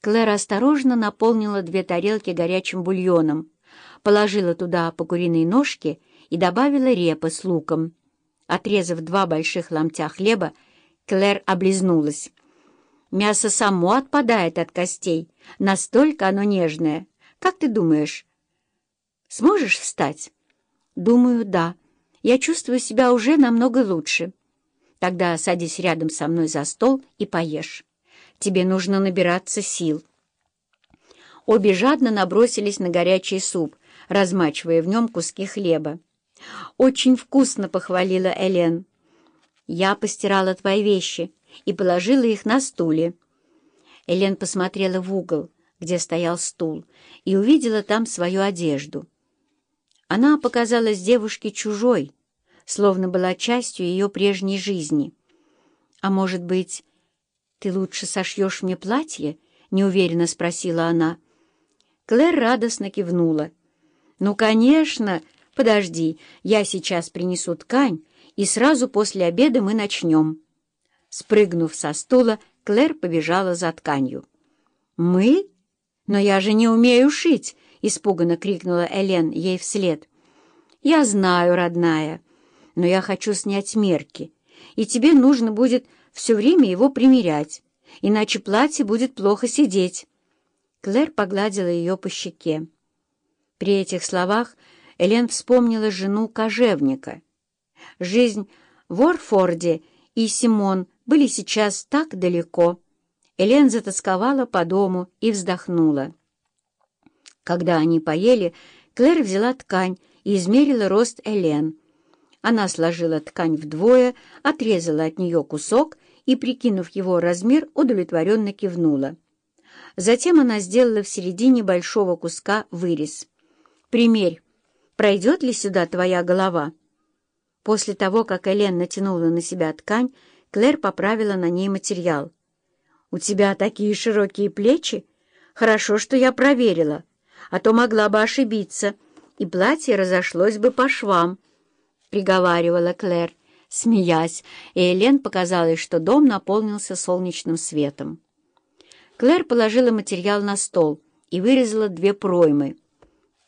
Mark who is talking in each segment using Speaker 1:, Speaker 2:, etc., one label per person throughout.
Speaker 1: Клэр осторожно наполнила две тарелки горячим бульоном, положила туда по куриной ножке и добавила репы с луком. Отрезав два больших ломтя хлеба, Клэр облизнулась. Мясо само отпадает от костей, настолько оно нежное. Как ты думаешь, сможешь встать? Думаю, да. Я чувствую себя уже намного лучше. Тогда садись рядом со мной за стол и поешь. Тебе нужно набираться сил. Обе жадно набросились на горячий суп, размачивая в нем куски хлеба. «Очень вкусно!» — похвалила Элен. «Я постирала твои вещи и положила их на стуле». Элен посмотрела в угол, где стоял стул, и увидела там свою одежду. Она показалась девушке чужой, словно была частью ее прежней жизни. «А может быть, ты лучше сошьешь мне платье?» — неуверенно спросила она. Клэр радостно кивнула. «Ну, конечно! Подожди, я сейчас принесу ткань, и сразу после обеда мы начнем». Спрыгнув со стула, Клэр побежала за тканью. «Мы? Но я же не умею шить!» — испуганно крикнула Элен ей вслед. «Я знаю, родная, но я хочу снять мерки, и тебе нужно будет все время его примерять, иначе платье будет плохо сидеть». Клэр погладила ее по щеке. При этих словах Элен вспомнила жену кожевника. Жизнь в Орфорде и Симон были сейчас так далеко. Элен затасковала по дому и вздохнула. Когда они поели, Клэр взяла ткань и измерила рост Элен. Она сложила ткань вдвое, отрезала от нее кусок и, прикинув его размер, удовлетворенно кивнула. Затем она сделала в середине большого куска вырез. «Примерь, пройдет ли сюда твоя голова?» После того, как Элен натянула на себя ткань, Клэр поправила на ней материал. «У тебя такие широкие плечи? Хорошо, что я проверила, а то могла бы ошибиться, и платье разошлось бы по швам», — приговаривала Клэр, смеясь, и Элен показалось, что дом наполнился солнечным светом. Клэр положила материал на стол и вырезала две проймы.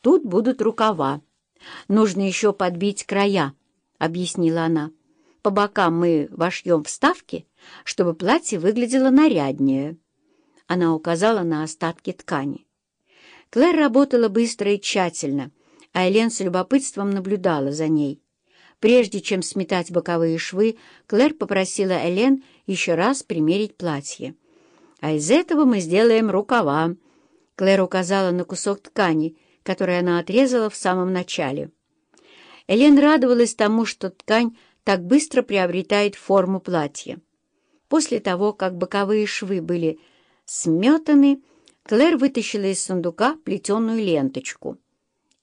Speaker 1: «Тут будут рукава. Нужно еще подбить края», — объяснила она. По бокам мы вошьем вставки, чтобы платье выглядело наряднее. Она указала на остатки ткани. Клэр работала быстро и тщательно, а Элен с любопытством наблюдала за ней. Прежде чем сметать боковые швы, Клэр попросила Элен еще раз примерить платье. «А из этого мы сделаем рукава», — Клэр указала на кусок ткани, который она отрезала в самом начале. Элен радовалась тому, что ткань так быстро приобретает форму платья. После того, как боковые швы были сметаны, Клэр вытащила из сундука плетеную ленточку.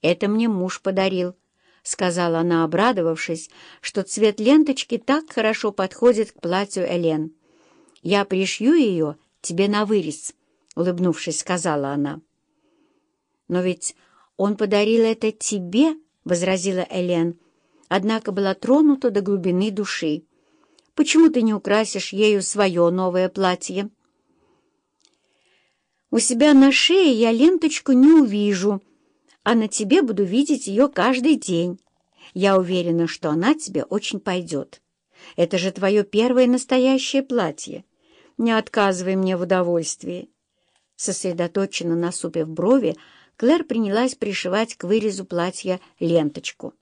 Speaker 1: «Это мне муж подарил», — сказала она, обрадовавшись, что цвет ленточки так хорошо подходит к платью Элен. «Я пришью ее тебе на вырез», — улыбнувшись, сказала она. «Но ведь он подарил это тебе», — возразила Элен, — однако была тронута до глубины души. «Почему ты не украсишь ею свое новое платье?» «У себя на шее я ленточку не увижу, а на тебе буду видеть ее каждый день. Я уверена, что она тебе очень пойдет. Это же твое первое настоящее платье. Не отказывай мне в удовольствии». Сосредоточенно насупив брови, Клэр принялась пришивать к вырезу платья ленточку.